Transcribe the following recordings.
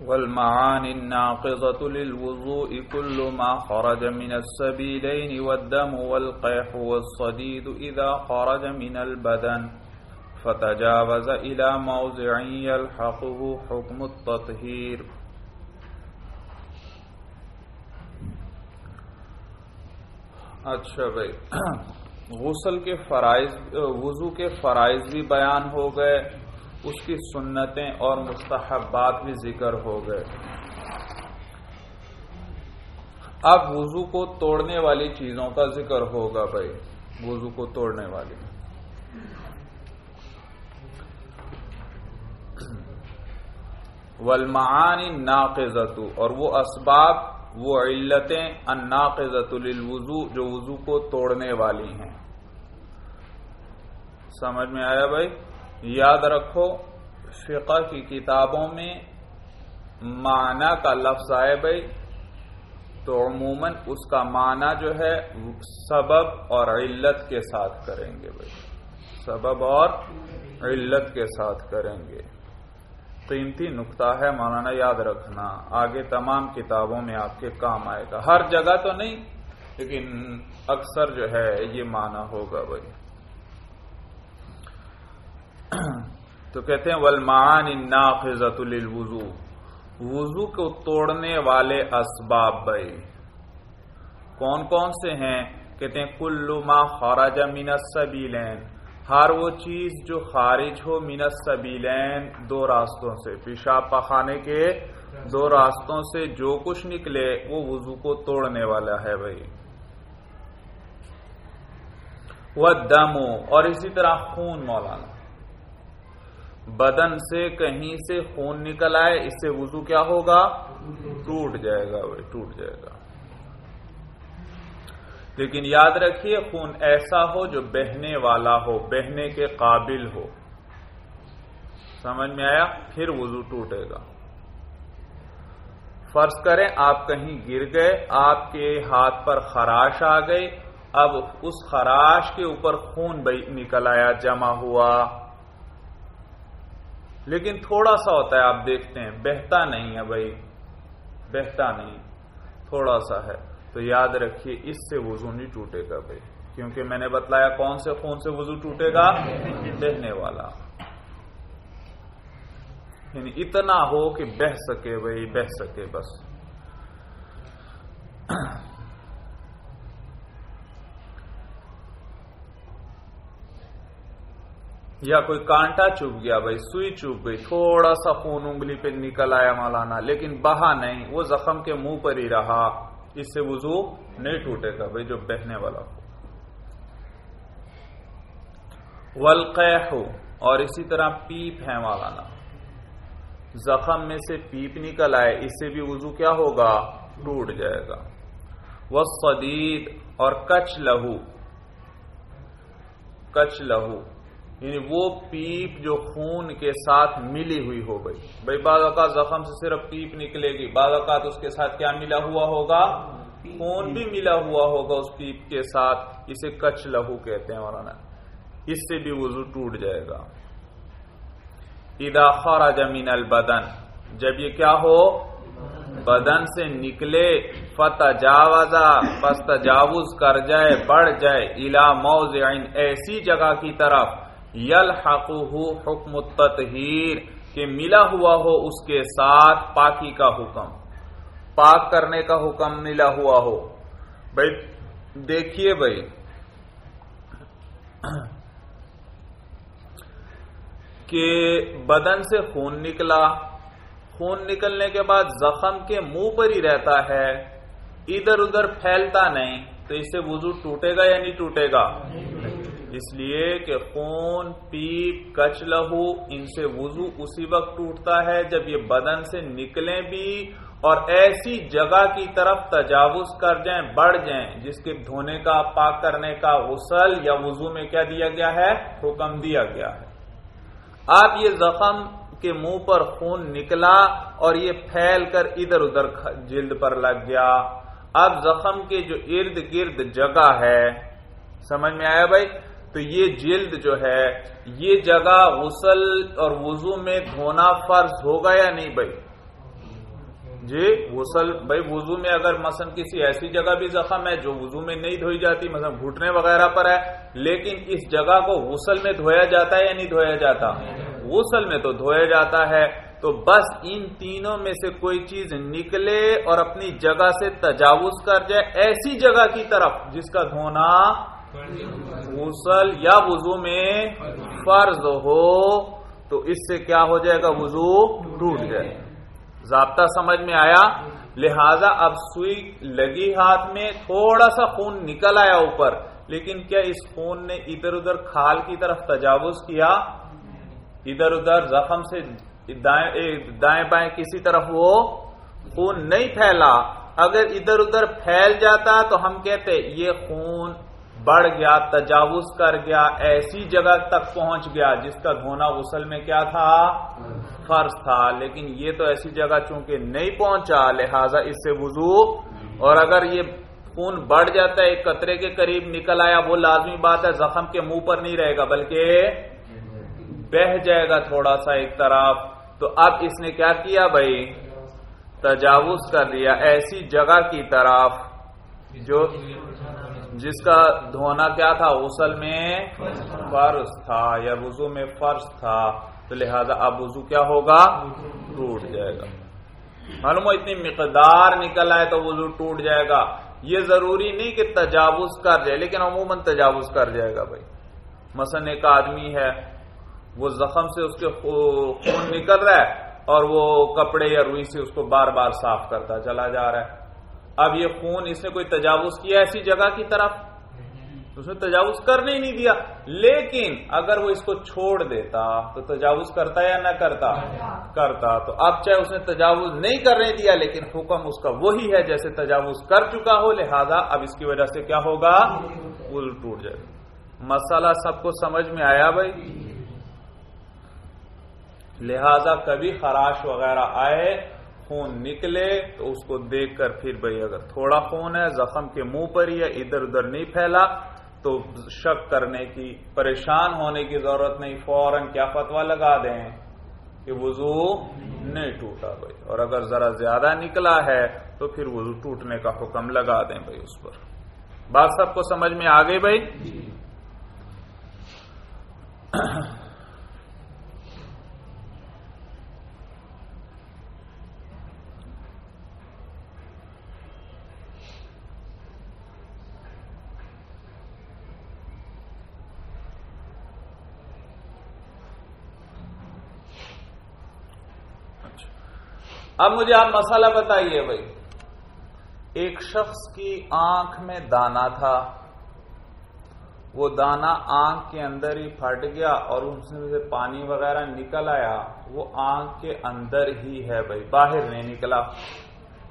والمعاني الناقضة للوضوء كل ما خرج من السبيلين والدم والقيح والصديد إذا خرج من البدن، فتجاوز إلى موضع يلحقه حكم التطهير. اچھا بھائی، غسل کے فرائض، وضو کے فرائض بھی بیان ہو گئے۔ اس کی سنتیں اور مستحبات بھی ذکر ہو گئے۔ اب وضو کو توڑنے والی چیزوں کا ذکر ہوگا بھائی۔ وضو کو توڑنے والی۔ ولمعانی ناقزت اور وہ اسباب، وہ علتیں الناقضت للوضو، جو وضو کو توڑنے والی ہیں۔ سمجھ میں آیا بھائی؟ یاد رکھو، فقہ کی کتابوں میں معنی کا لفظ آئے بھائی، تو عموماً اس کا معنی جو ہے، سبب اور علت کے ساتھ کریں گے بھائی۔ سبب اور علت کے ساتھ کریں گے۔ قیمتی نقطہ ہے مولانا، یاد رکھنا۔ آگے تمام کتابوں میں آپ کے کام آئے گا۔ ہر جگہ تو نہیں، لیکن اکثر جو ہے، یہ معنی ہوگا بھائی۔ تو کہتے ہیں ولمان ناخذت للوضو وضو کو توڑنے والے اسباب بھائی۔ کون کون سے ہیں؟ کہتے ہیں کلو ما خراج من السبیلین ہر وہ چیز جو خارج ہو من السبیلین دو راستوں سے۔ پیشاب پخانے کے دو راستوں سے جو کچھ نکلے، وہ وضو کو توڑنے والا ہے بھائی۔ وہ دمو اور اسی طرح خون مولانا۔ بدن سے کہیں سے خون نکل آئے، اس سے وضو کیا ہوگا؟ ٹوٹ جائے گا بھائی ٹوٹ جائے گا۔ لیکن یاد رکھیے، خون ایسا ہو جو بہنے والا ہو، بہنے کے قابل ہو۔ سمجھ میں آیا؟ پھر وضو ٹوٹے گا۔ فرض کریں آپ کہیں گر گئے، آپ کے ہاتھ پر خراش آ گئی، اب اس خراش کے اوپر خون نکل آیا، جمع ہوا۔ لیکن تھوڑا سا ہوتا ہے، آپ دیکھتے ہیں، بہتا نہیں ہے بھائی، بہتا نہیں، تھوڑا سا ہے۔ تو یاد رکھیے، اس سے وضو نہیں ٹوٹے گا بھائی۔ کیونکہ میں نے بتلایا کون سے خون سے وضو ٹوٹے گا؟ بہنے والا۔ یعنی اتنا ہو کہ بہ سکے بھائی، بہ سکے بس۔ یا کوئی کانٹا چپ گیا بھائی، سوئی چپ گئی، تھوڑا سا خون انگلی پہ نکل آیا مولانا، لیکن بہا نہیں، وہ زخم کے منہ پر ہی رہا۔ اس سے وضو نہیں ٹوٹے گا بھائی، جو بہنے والا۔ ہو ولقح ہو اور اسی طرح پیپ ہے مولانا۔ زخم میں سے پیپ نکل آئے، اس سے بھی وضو کیا ہوگا؟ ٹوٹ جائے گا۔ وہ اور کچ لہو۔ کچ لہو۔ یعنی وہ پیپ جو خون کے ساتھ ملی ہوئی ہو گئی۔ بھائی بعض اوقات زخم سے صرف پیپ نکلے گی، بعض اوقات اس کے ساتھ کیا ملا ہوا ہوگا؟ خون بھی ملا ہوا ہوگا اس پیپ کے ساتھ، اسے کچ لہو کہتے ہیں مولانا۔ اس سے بھی وضو ٹوٹ جائے گا۔ ادا خراج من البدن، جب یہ کیا ہو؟ بدن سے نکلے فتح جاوزا پس تجاوز کر جائے، بڑھ جائے الا موضع ایسی جگہ کی طرف۔ یل حکم التطہیر، کہ ملا ہوا ہو اس کے ساتھ پاکی کا حکم۔ پاک کرنے کا حکم ملا ہوا ہو۔ بھائی، دیکھیے بھائی۔ کہ بدن سے خون نکلا۔ خون نکلنے کے بعد زخم کے منہ پر ہی رہتا ہے۔ ادھر ادھر پھیلتا نہیں۔ تو اس سے وضو ٹوٹے گا یا نہیں ٹوٹے گا؟ اس لیے کہ خون پیپ کچ لہو، ان سے وضو اسی وقت ٹوٹتا ہے جب یہ بدن سے نکلیں بھی اور ایسی جگہ کی طرف تجاوز کر جائیں، بڑھ جائیں، جس کے دھونے کا، پاک کرنے کا غسل یا وضو میں کیا دیا گیا ہے؟ حکم دیا گیا ہے۔ آپ یہ زخم کے منہ پر خون نکلا اور یہ پھیل کر ادھر ادھر جلد پر لگ گیا۔ اب زخم کے جو ارد گرد جگہ ہے، سمجھ میں آیا بھائی؟ تو یہ جلد جو ہے، یہ جگہ غسل اور وضو میں دھونا فرض ہوگا یا نہیں بھائی؟ جی غسل، بھائی وضو میں اگر مثلا کسی ایسی جگہ بھی زخم ہے جو وضو میں نہیں دھوئی جاتی، مثلا گھٹنے وغیرہ پر ہے، لیکن اس جگہ کو غسل میں دھویا جاتا ہے یا نہیں دھویا جاتا؟ غسل میں تو دھویا جاتا ہے۔ تو بس ان تینوں میں سے کوئی چیز نکلے اور اپنی جگہ سے تجاوز کر جائے، ایسی جگہ کی طرف جس کا دھونا غسل یا وضو میں فرض ہو تو اس سے کیا ہو جائے گا؟ وضو ٹوٹ جائے۔ ضابطہ سمجھ میں آیا؟ لہذا اب سوئی لگی ہاتھ میں تھوڑا سا خون نکل آیا اوپر، لیکن کیا اس خون نے ادھر ادھر کھال کی طرف تجاوز کیا؟ ادھر ادھر زخم سے دائیں بائیں کسی طرف وہ خون نہیں پھیلا۔ اگر ادھر ادھر پھیل جاتا تو ہم کہتے یہ خون بڑھ گیا، تجاوز کر گیا، ایسی جگہ تک پہنچ گیا جس کا دھونا غسل میں کیا تھا؟ فرض تھا، لیکن یہ تو ایسی جگہ چونکہ نہیں پہنچا، لہذا اس سے وضو۔ اور اگر یہ خون بڑھ جاتا ہے، ایک قطرے کے قریب نکل آیا، وہ لازمی بات ہے، زخم کے منہ پر نہیں رہے گا، بلکہ بہ جائے گا تھوڑا سا ایک طرف۔ تو اب اس نے کیا کیا بھائی؟ تجاوز کر لیا، ایسی جگہ کی طرف جو جس کا دھونا کیا تھا؟ غسل میں فرض تھا یا وضو میں فرض تھا؟ تو لہذا اب وضو کیا ہوگا؟ ٹوٹ جائے گا۔ معلوم اتنی مقدار نکل آئے تو وضو ٹوٹ جائے گا۔ یہ ضروری نہیں کہ تجاوز کر جائے، لیکن عموماً تجاوز کر جائے گا بھائی۔ مثلا ایک آدمی ہے، وہ زخم سے اس کے خون نکل رہا ہے اور وہ کپڑے یا روئی سے اس کو بار بار صاف کرتا چلا جا رہا ہے۔ اب یہ خون اس نے کوئی تجاوز کیا ایسی جگہ کی طرف؟ اس نے تجاوز کرنے ہی نہیں دیا۔ لیکن اگر وہ اس کو چھوڑ دیتا، تو تجاوز کرتا یا نہ کرتا؟ کرتا۔ تو اب چاہے اس نے تجاوز نہیں کرنے دیا، لیکن حکم اس کا وہی ہے جیسے تجاوز کر چکا ہو۔ لہذا اب اس کی وجہ سے کیا ہوگا؟ پل ٹوٹ جائے گا۔ مسئلہ سب کو سمجھ میں آیا بھائی؟ لہذا کبھی خراش وغیرہ آئے خون نکلے تو اس کو دیکھ کر پھر بھائی اگر تھوڑا خون ہے، زخم کے منہ پر ہی ادھر ادھر نہیں پھیلا، تو شک کرنے کی، پریشان ہونے کی ضرورت نہیں، فوراً کیا فتوا لگا دیں کہ وضو نہیں ٹوٹا بھائی۔ اور اگر ذرا زیادہ نکلا ہے تو پھر وضو ٹوٹنے کا حکم لگا دیں بھائی اس پر۔ بات سب کو سمجھ میں آ گئی بھائی؟ اب مجھے آپ مسئلہ بتائیے بھائی۔ ایک شخص کی آنکھ میں دانا تھا۔ وہ دانا آنکھ کے اندر ہی پھٹ گیا اور اس میں سے پانی وغیرہ نکل آیا۔ وہ آنکھ کے اندر ہی ہے بھائی باہر نہیں نکلا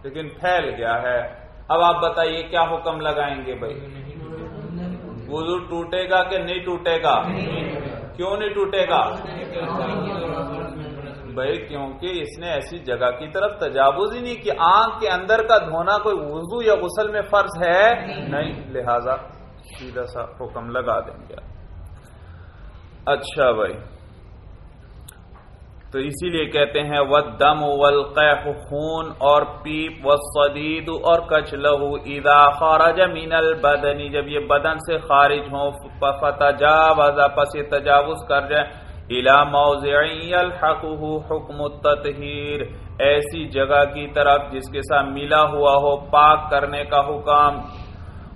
لیکن پھیل گیا ہے۔ اب آپ بتائیے کیا حکم لگائیں گے بھائی؟ وضو ٹوٹے گا کہ نہیں ٹوٹے گا۔ کیوں نہیں ٹوٹے گا؟ بھائی کیونکہ اس نے ایسی جگہ کی طرف تجاوز ہی نہیں کہ آنکھ کے اندر کا دھونا کوئی وضو یا غسل میں فرض ہے؟ نہیں۔ لہذا سیدھا سا حکم لگا دیں گے۔ اچھا بھائی۔ تو اسی لیے کہتے ہیں و دم خون اور پیپ و سدید اور کچ لہو ادا خارج مین البدنی جب یہ بدن سے خارج ہو فتح جا پس تجاوز کر جائے الا موضعی الحقه حکم التطہیر۔ ایسی جگہ کی طرف جس کے ساتھ ملا ہوا ہو، پاک کرنے کا حکم۔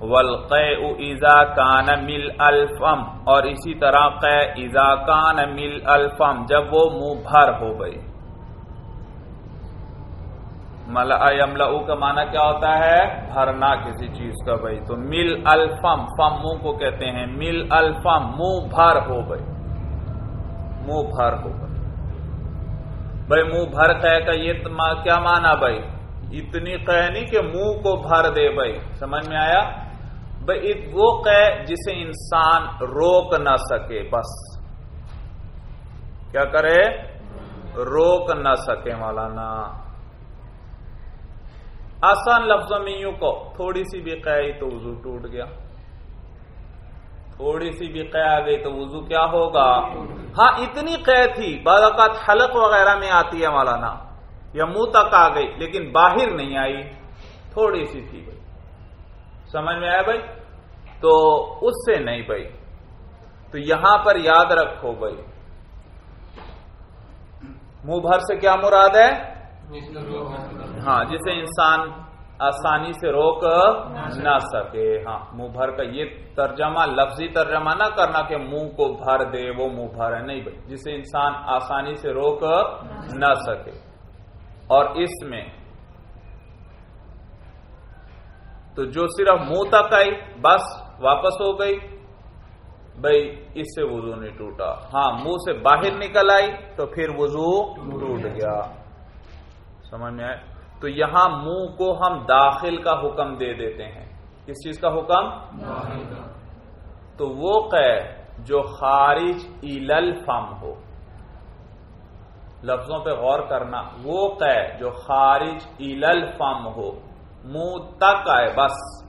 والقیء اذا کان مل الفم اور اسی طرح قے اذا کان مل الفم جب وہ منہ بھر ہو گئی۔ ملا یملا کا معنی کیا ہوتا ہے؟ بھرنا کسی چیز کا بھائی۔ تو مل الفم فم منہ کو کہتے ہیں۔ مل الفم منہ بھر ہو گئی۔ منہ بھر ہوگا بھائی منہ بھر قے کا یہ کیا مانا بھائی؟ اتنی قے نہیں کہ منہ کو بھر دے بھائی۔ سمجھ میں آیا؟ بھائی وہ قے جسے انسان روک نہ سکے، بس۔ کیا کرے؟ روک نہ سکے مولانا۔ آسان لفظوں میں یوں کو تھوڑی سی بھی قی تو وضو ٹوٹ گیا۔ تھوڑی سی بھی قے آ گئی تو وضو کیا ہوگا؟ ہاں اتنی قے تھی بعض اوقات حلق وغیرہ میں آتی ہے مولانا یا منہ تک آ گئی لیکن باہر نہیں آئی تھوڑی سی تھی بھائی۔ سمجھ میں آیا بھائی؟ تو اس سے نہیں بھائی۔ تو یہاں پر یاد رکھو بھائی۔ منہ بھر سے کیا مراد ہے؟ ہاں جسے انسان آسانی سے روک نہ سکے۔ ہاں منہ بھر کا یہ ترجمہ، لفظی ترجمہ نہ کرنا کہ منہ کو بھر دے، وہ منہ بھر ہے۔ نہیں بھائی، جسے انسان آسانی سے روک نہ سکے۔ اور اس میں تو جو صرف منہ تک آئی، بس واپس ہو گئی۔ بھائی، اس سے وضو نہیں ٹوٹا۔ ہاں منہ سے باہر نکل آئی تو پھر وضو ٹوٹ گیا۔ سمجھ میں آئے تو یہاں منہ کو ہم داخل کا حکم دے دیتے ہیں۔ کس چیز کا حکم؟ تو وہ قید جو خارج ایلل فم ہو۔ لفظوں پہ غور کرنا وہ قید جو خارج ایلل فم ہو منہ تک آئے بس۔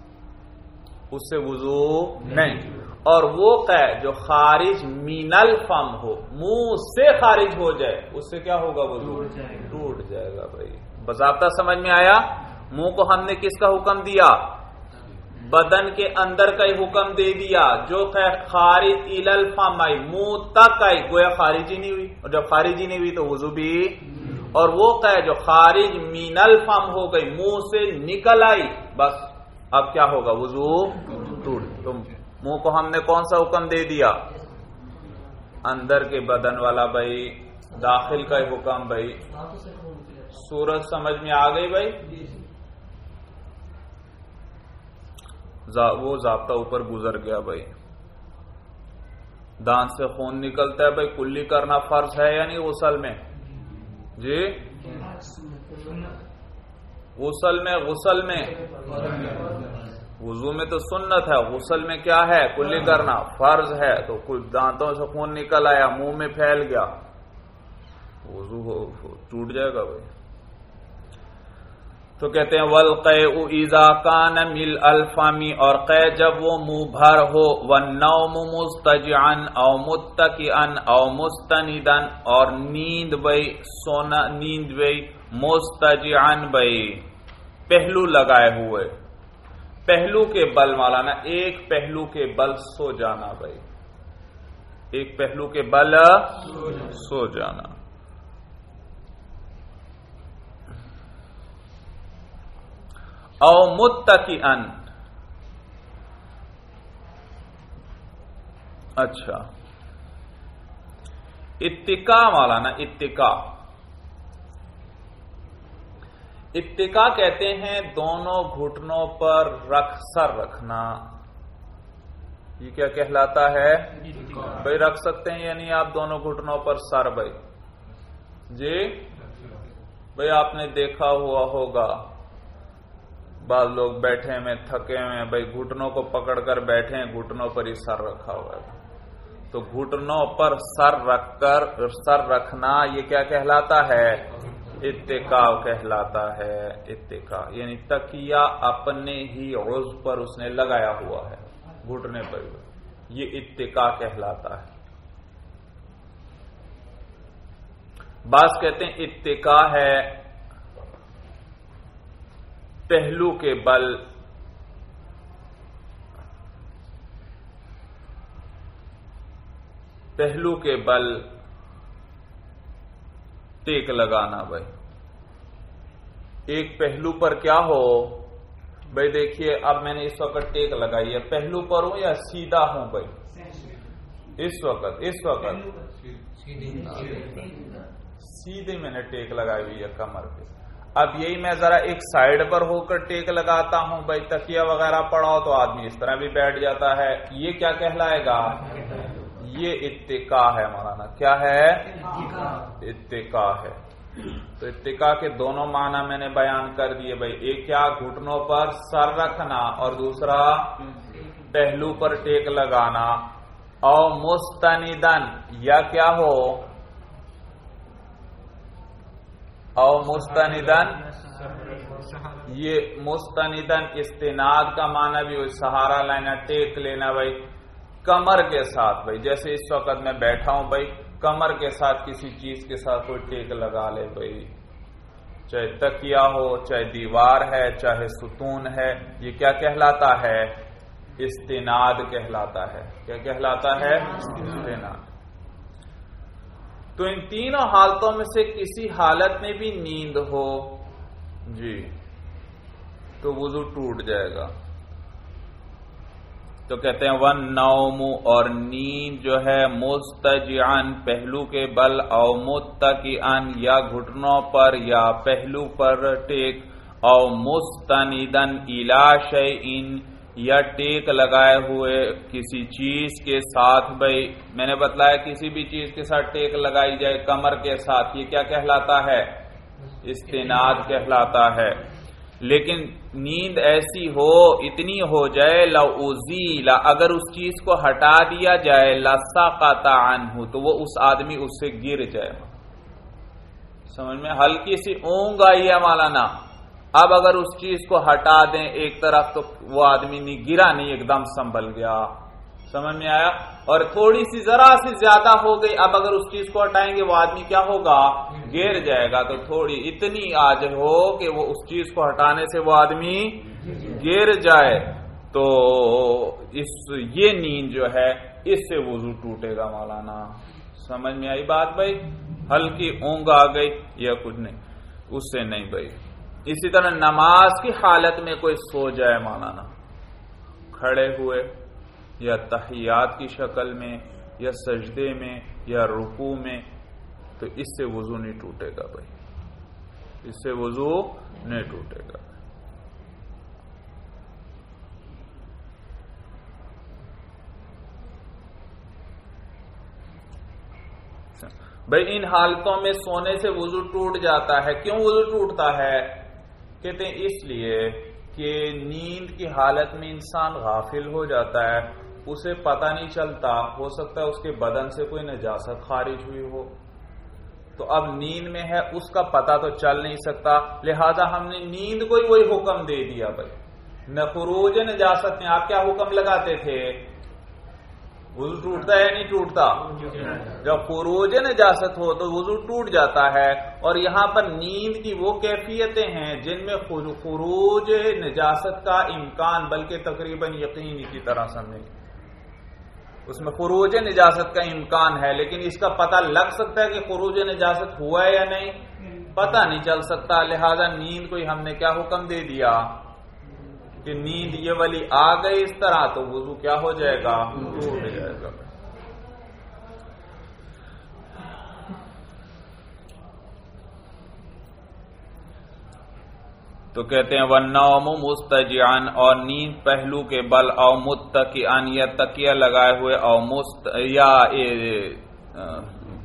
اس سے وضو نہیں۔ اور وہ قید جو خارج مینل فم ہو منہ سے خارج ہو جائے اس سے کیا ہوگا وضو؟ ٹوٹ جائے گا بھائی۔ باضابطہ سمجھ میں آیا؟ منہ کو ہم نے کس کا حکم دیا؟ بدن کے اندر کا ہی حکم دے دیا۔ جو خارج فم آئی منہ تک آئی گویا خارجی نہیں ہوئی۔ اور جب خارجی نہیں ہوئی تو وضو بھی۔ اور وہ قید جو خارج مینل فم ہو گئی، منہ سے نکل آئی۔ بس، اب کیا ہوگا؟ وضو ٹوٹ۔ تم منہ کو ہم نے کون سا حکم دے دیا؟ اندر کے بدن والا بھائی، داخل کا حکم بھائی۔ سورج سمجھ میں آ گئی بھائی؟ وہ ضابطہ اوپر گزر گیا بھائی۔ دان سے خون نکلتا ہے بھائی کلی کرنا فرض ہے یا نہیں غسل میں؟ جی؟ غسل میں غسل میں۔ وضو میں تو سنت ہے غسل میں کیا ہے؟ کلی کرنا فرض ہے۔ تو کچھ دانتوں سے خون نکل آیا منہ میں پھیل گیا۔ وضو ٹوٹ جائے گا بھائی۔ تو کہتے ہیں ول ایزا کان مل الفامی اور قے جب وہ منہ بھر ہو وہ نو مستج ان او متکی ان او مستندن اور نیند بئی، سونا، نیند بئی مستج ان بئی، پہلو لگائے ہوئے، پہلو کے بل والا نا ایک پہلو کے بل سو جانا بھائی ایک پہلو کے بل سو جانا او متکی ان اچھا. اتکا والا نا، اتکا. اتکا کہتے ہیں دونوں گھٹنوں پر رکھ سر رکھنا. یہ کیا کہلاتا ہے؟ بھائی رکھ سکتے ہیں یعنی آپ دونوں گھٹنوں پر سر بھائی. جی؟ بھائی آپ نے دیکھا ہوا ہوگا. بعض لوگ بیٹھے میں تھکے ہوئے بھائی، گھٹنوں کو پکڑ کر بیٹھے گھٹنوں پر ہی سر رکھا ہوا ہے۔ تو گھٹنوں پر سر رکھ کر، سر رکھنا یہ کیا کہلاتا ہے؟ اتقا کہلاتا ہے اتقا یعنی تکیا اپنے ہی عز پر اس نے لگایا ہوا ہے، گھٹنے پر۔ یہ اتقا کہلاتا ہے۔ بعض کہتے ہیں اتقا ہے پہلو کے بل۔ پہلو کے بل۔ ٹیک لگانا بھائی۔ ایک پہلو پر کیا ہو؟ بھائی دیکھیے اب میں نے اس وقت ٹیک لگائی ہے۔ پہلو پر ہوں یا سیدھا ہوں بھائی؟ اس وقت اس وقت۔ سیدھے میں نے ٹیک لگائی ہوئی ہے کمر پہ۔ اب یہی میں ذرا ایک سائڈ پر ہو کر ٹیک لگاتا ہوں، بھائی تکیا وغیرہ پڑاؤ تو آدمی اس طرح بھی بیٹھ جاتا ہے۔ یہ کیا کہلائے گا؟ یہ اتقا ہے مولانا۔ کیا ہے؟ اتقا ہے۔ تو اتقا کے دونوں معنی میں نے بیان کر دیے بھائی۔ ایک کیا؟ گھٹنوں پر سر رکھنا اور دوسرا پہلو پر ٹیک لگانا۔ او مستندن یا کیا ہو؟ او مستندن یہ مستندن استناد کا معنی بھی سہارا لینا، ٹیک لینا بھائی، کمر کے ساتھ بھائی، جیسے اس وقت میں بیٹھا ہوں بھائی، کمر کے ساتھ کسی چیز کے ساتھ کوئی ٹیک لگا لے بھائی، چاہے تکیا ہو، چاہے دیوار ہے، چاہے ستون ہے، یہ کیا کہلاتا ہے؟ استناد کہلاتا ہے۔ کیا کہلاتا ہے؟ استناد۔ تو ان تینوں حالتوں میں سے کسی حالت میں بھی نیند ہو جی تو وضو ٹوٹ جائے گا۔ تو کہتے ہیں، ون نوم اور نیند جو ہے مستجعن پہلو کے بل او متقیان یا گھٹنوں پر یا پہلو پر ٹیک، او مستندن الا شیئن۔ یا ٹیک لگائے ہوئے کسی چیز کے ساتھ بھائی میں نے بتلایا کسی بھی چیز کے ساتھ ٹیک لگائی جائے کمر کے ساتھ، یہ کیا کہلاتا ہے؟ استناد کہلاتا ہے۔ لیکن نیند ایسی ہو، اتنی ہو جائے، لا اگر اس چیز کو ہٹا دیا جائے لسا کا ہو تو وہ اس آدمی اس سے گر جائے۔ سمجھ میں؟ ہلکی سی اونگ آئی ہے مولانا۔ اب اگر اس چیز کو ہٹا دیں ایک طرف تو وہ آدمی نہیں، گرا نہیں، ایک دم سنبھل گیا۔ سمجھ میں آیا؟ اور تھوڑی سی ذرا سی زیادہ ہو گئی، اب اگر اس چیز کو ہٹائیں گے، وہ آدمی کیا ہوگا؟ گر جائے گا۔ تو تھوڑی اتنی آج ہو کہ وہ اس چیز کو ہٹانے سے وہ آدمی گر جائے۔ تو اس، یہ نیند جو ہے، اس سے وضو ٹوٹے گا مولانا۔ سمجھ میں آئی بات بھائی؟ ہلکی اونگ آ گئی یا کچھ نہیں۔ اس سے نہیں بھائی۔ اسی طرح نماز کی حالت میں کوئی سو جائے مولانا، کھڑے ہوئے، یا تحیات کی شکل میں، یا سجدے میں، یا رکو میں، تو اس سے وضو نہیں ٹوٹے گا بھائی۔ اس سے وضو نہیں ٹوٹے گا۔ بھائی، ان حالتوں میں سونے سے وضو ٹوٹ جاتا ہے۔ کیوں وضو ٹوٹتا ہے؟ کہتے ہیں اس لیے کہ نیند کی حالت میں انسان غافل ہو جاتا ہے، اسے پتہ نہیں چلتا، ہو سکتا ہے اس کے بدن سے کوئی نجاست خارج ہوئی ہو۔ تو اب نیند میں ہے، اس کا پتہ تو چل نہیں سکتا، لہذا ہم نے نیند کو ہی وہی حکم دے دیا بھائی۔ نہ خروج نجاست میں، آپ کیا حکم لگاتے تھے؟ وضو ٹوٹتا ہے نہیں ٹوٹتا؟ جب خروج نجاست ہو تو وضو ٹوٹ جاتا ہے، اور یہاں پر نیند کی وہ کیفیتیں ہیں جن میں خروج نجاست کا امکان، بلکہ تقریباً یقینی کی طرح سمجھیں۔ اس میں خروج نجاست کا امکان ہے، لیکن اس کا پتہ لگ سکتا ہے کہ خروج نجاست ہوا ہے یا نہیں۔ پتہ نہیں چل سکتا، لہذا نیند کو ہم نے کیا حکم دے دیا؟ کہ نیند یہ والی آ گئی اس طرح تو وضو کیا ہو جائے گا؟ ٹوٹ جائے گا۔ تو کہتے ہیں وہ نوم مستجعن اور نیند پہلو کے بل او متقیان یا تکیہ لگائے ہوئے او مست یا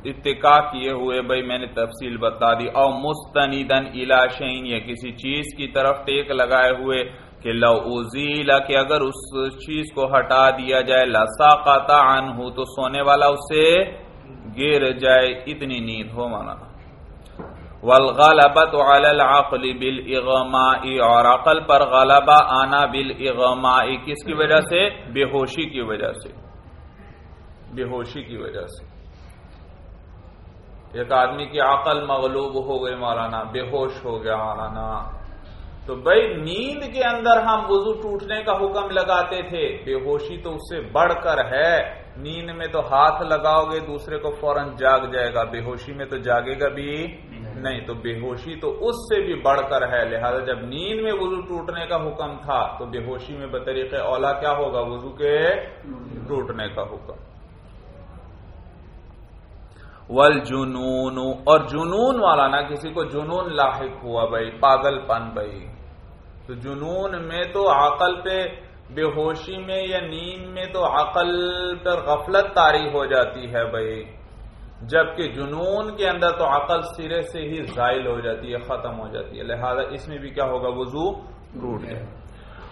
اتقا کیے ہوئے بھائی میں نے تفصیل بتا دی، او مستنیدن الا یا کسی چیز کی طرف ٹیک لگائے ہوئے کہ لو ازیلا کہ اگر اس چیز کو ہٹا دیا جائے لساقتا عنہ، تو سونے والا اسے گر جائے۔ اتنی نیند ہو مانا والغلبت علی العقل بالاغماء اور عقل پر غلبہ آنا بالاغماء کس کی وجہ سے؟ بے ہوشی کی وجہ سے۔ بے ہوشی کی وجہ سے۔ ایک آدمی کی عقل مغلوب ہو گئی مولانا بے ہوش ہو گیا مولانا۔ تو بھائی نیند کے اندر ہم وضو ٹوٹنے کا حکم لگاتے تھے۔ بے ہوشی تو اس سے بڑھ کر ہے۔ نیند میں تو ہاتھ لگاؤ گے، دوسرے کو فوراً جاگ جائے گا۔ بے ہوشی میں تو جاگے گا بھی نہیں۔ تو بے ہوشی تو اس سے بھی بڑھ کر ہے۔ لہذا جب نیند میں وضو ٹوٹنے کا حکم تھا، تو بے ہوشی میں بطریق اولا کیا ہوگا؟ وضو کے ٹوٹنے کا حکم۔ ول جنون اور جنون والا نا کسی کو جنون لاحق ہوا بھائی پاگل پن بھائی۔ تو جنون میں تو عقل پہ، بے ہوشی میں یا نیند میں تو عقل پر غفلت تاری ہو جاتی ہے بھائی۔ جبکہ جنون کے اندر تو عقل سرے سے ہی زائل ہو جاتی ہے، ختم ہو جاتی ہے۔ لہذا اس میں بھی کیا ہوگا؟ وضو ٹوٹ جائے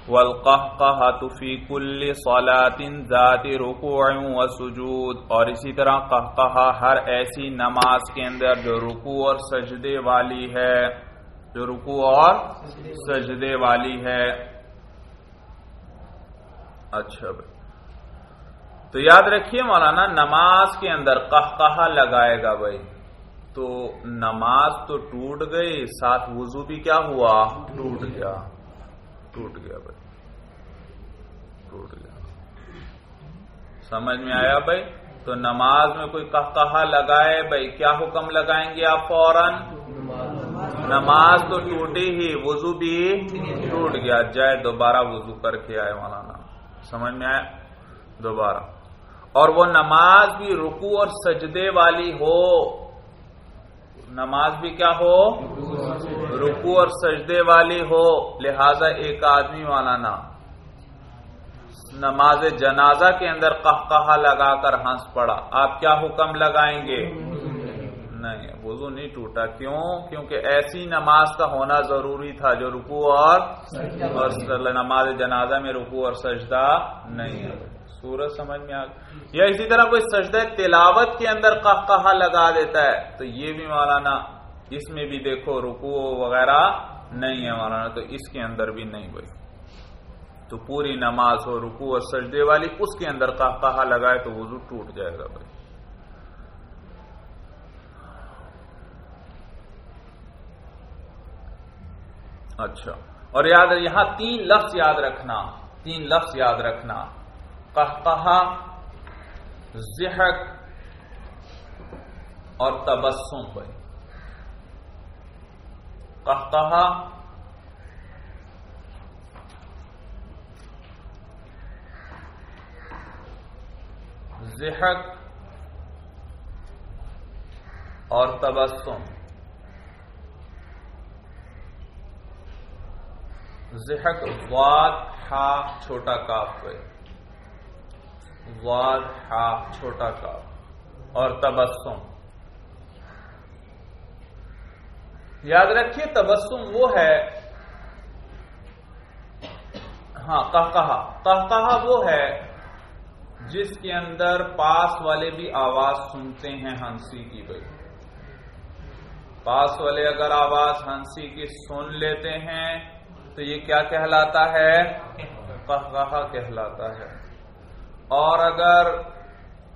والقهقه في كل صلاه ذات ركوع وسجود۔ اور اسی طرح قهقه ہر ایسی نماز کے اندر جو رکوع اور سجدے والی ہے۔ جو رکوع اور سجدے والی ہے۔ اچھا بھائی۔ تو یاد رکھیے مولانا نماز کے اندر قہقہ لگائے گا بھائی۔ تو نماز تو ٹوٹ گئی ساتھ وضو بھی کیا ہوا؟ ٹوٹ گیا۔ ٹوٹ گیا بھائی۔ ٹوٹ گیا۔ سمجھ میں آیا بھائی؟ تو نماز میں کوئی کہا لگائے؟ بھائی کیا حکم لگائیں گے آپ فوراً؟ نماز تو ٹوٹی ہی، وضو بھی ٹوٹ گیا۔ جائے دوبارہ وضو کر کے آئے مولانا۔ سمجھ میں آیا؟ دوبارہ۔ اور وہ نماز بھی رکو اور سجدے والی ہو۔ نماز بھی کیا ہو؟ رکو اور سجدے والی ہو۔ لہذا ایک آدمی مولانا، نماز جنازہ کے اندر کہا لگا کر ہنس پڑا۔ آپ کیا حکم لگائیں گے؟ نہیں وضو نہیں ٹوٹا۔ کیوں؟ کیونکہ ایسی نماز کا ہونا ضروری تھا جو رکو اور نماز جنازہ میں رکو اور سجدہ نہیں ہے۔ سورج سمجھ میں آ یا اسی طرح کوئی سجدہ تلاوت کے اندر کہا لگا دیتا ہے تو یہ بھی مولانا اس میں بھی دیکھو رکو وغیرہ نہیں ہے مولانا تو اس کے اندر بھی نہیں بھائی۔ تو پوری نماز ہو رکو اور سجدے والی اس کے اندر کہا لگائے تو وضو ٹوٹ جائے گا بھائی۔ اچھا۔ اور یاد یہاں تین لفظ یاد رکھنا، تین لفظ یاد رکھنا۔ کہا زحک اور تبسم بھائی کہا زحک اور تبسم۔ زحک واد ہا چھوٹا کاف واد ہا چھوٹا کاف۔ اور تبسم۔ یاد رکھیے، تبسم وہ ہے ہاں کہا کہا وہ ہے جس کے اندر پاس والے بھی آواز سنتے ہیں ہنسی کی بھائی پاس والے اگر آواز ہنسی کی سن لیتے ہیں تو یہ کیا کہلاتا ہے؟ کہا کہلاتا ہے۔ اور اگر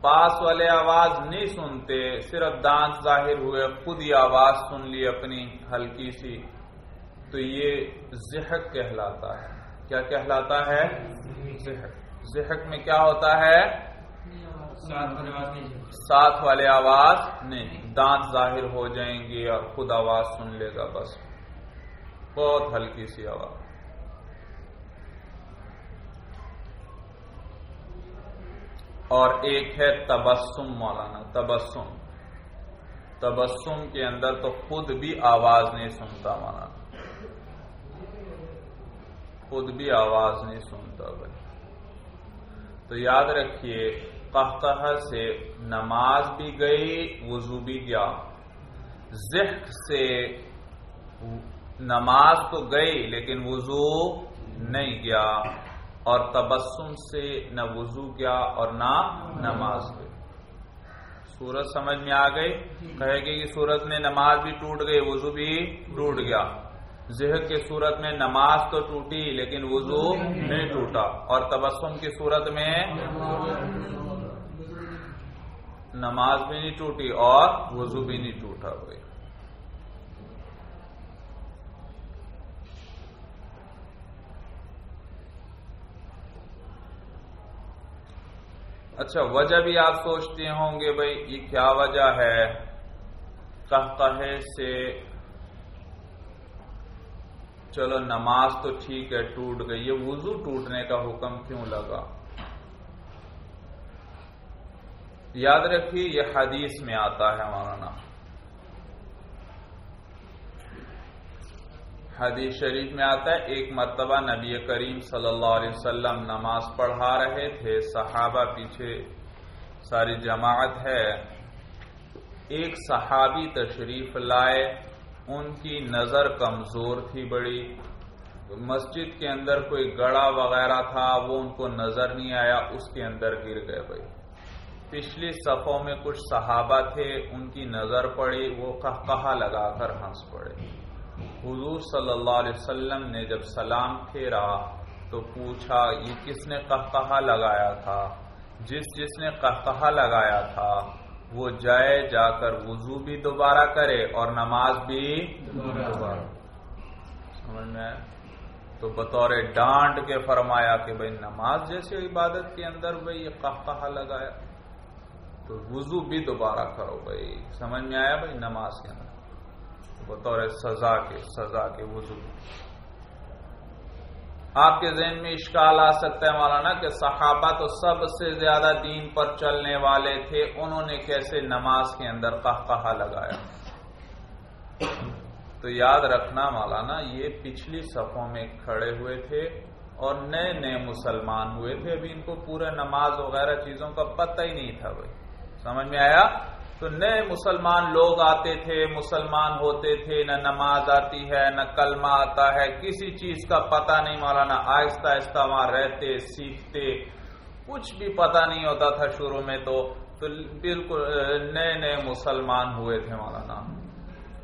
پاس والے آواز نہیں سنتے صرف دانت ظاہر ہوئے خود ہی آواز سن لی اپنی ہلکی سی تو یہ زحک کہلاتا ہے۔ کیا کہلاتا ہے؟ زحک زحک میں کیا ہوتا ہے؟ ساتھ والے آواز نہیں۔ دانت ظاہر ہو جائیں گے اور خود آواز سن لے گا بس۔ بہت ہلکی سی آواز۔ اور ایک ہے تبسم، مولانا، تبسم۔ تبسم کے اندر تو خود بھی آواز نہیں سنتا، مولانا۔ خود بھی آواز نہیں سنتا بھائی۔ تو یاد رکھیے قہقہ سے نماز بھی گئی، وضو بھی گیا۔ ذکر سے نماز تو گئی لیکن وضو نہیں گیا اور تبسم سے نہ وضو گیا اور نہ نماز گئی۔ سورج سمجھ میں آ گئی؟ کہے گی کہ سورج میں نماز بھی ٹوٹ گئی وضو بھی ٹوٹ گیا۔ ذہر کی صورت میں نماز تو ٹوٹی لیکن وضو نہیں ٹوٹا۔ اور تبسم کی صورت میں نماز بھی نہیں ٹوٹی اور وضو بھی نہیں ٹوٹا۔ ہوئے اچھا وجہ بھی آپ سوچتے ہوں گے بھائی، یہ کیا وجہ ہے؟ کہ سے چلو، نماز تو ٹھیک ہے، ٹوٹ گئی یہ وضو ٹوٹنے کا حکم کیوں لگا؟ یاد رکھیے، یہ حدیث میں آتا ہے مولانا۔ حدیث شریف میں آتا ہے، ایک مرتبہ نبی کریم صلی اللہ علیہ وسلم نماز پڑھا رہے تھے، صحابہ پیچھے ساری جماعت ہے۔ ایک صحابی تشریف لائے، ان کی نظر کمزور تھی بڑی۔ مسجد کے اندر کوئی گڑا وغیرہ تھا، وہ ان کو نظر نہیں آیا، اس کے اندر گر گئے بھائی۔ پچھلی صفوں میں کچھ صحابہ تھے، ان کی نظر پڑی، وہ کہا لگا کر ہنس پڑے۔ حضور صلی اللہ علیہ وسلم نے جب سلام پھیرا تو پوچھا یہ کس نے کہا لگایا تھا؟ جس جس نے کہا لگایا تھا وہ جائے جا کر وضو بھی دوبارہ کرے اور نماز بھی دوبارہ۔ سمجھ میں تو بطور ڈانٹ کے فرمایا کہ بھائی نماز جیسی عبادت کے اندر بھائی یہ کہا لگایا۔ تو وضو بھی دوبارہ کرو بھائی۔ سمجھ میں آیا بھائی نماز کے اندر؟ بطور سزا کے سزا کے وضو آپ کے ذہن میں اشکال آ سکتا ہے مولانا کہ صحابہ تو سب سے زیادہ دین پر چلنے والے تھے، انہوں نے کیسے نماز کے اندر کہا لگایا؟ تو یاد رکھنا مولانا، یہ پچھلی صفوں میں کھڑے ہوئے تھے اور نئے نئے مسلمان ہوئے تھے، ابھی ان کو پورے نماز وغیرہ چیزوں کا پتہ ہی نہیں تھا بھائی۔ سمجھ میں آیا؟ تو نئے مسلمان لوگ آتے تھے، مسلمان ہوتے تھے، نہ نماز آتی ہے، نہ کلمہ آتا ہے، کسی چیز کا پتہ نہیں، مولانا آہستہ آہستہ وہاں رہتے، سیکھتے، کچھ بھی پتہ نہیں ہوتا تھا شروع میں تو بالکل نئے نئے مسلمان ہوئے تھے مولانا۔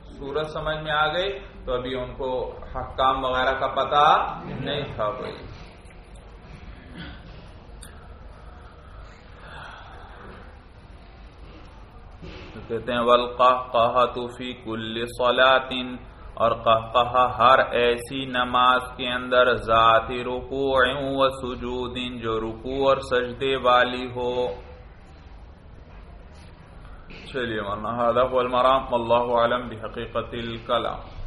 سورج سمجھ میں آ گئی، تو ابھی ان کو حکام وغیرہ کا پتہ نہیں تھا بھائی۔ کہتے ہیں ولقہ فی کل صلاتن اور قہقہ ہر ایسی نماز کے اندر ذاتی رکوع و سجود جو رکوع اور سجدے والی ہو۔ چلیے ورنہ هذا هو المرام والله اعلم بحقیقت الکلام۔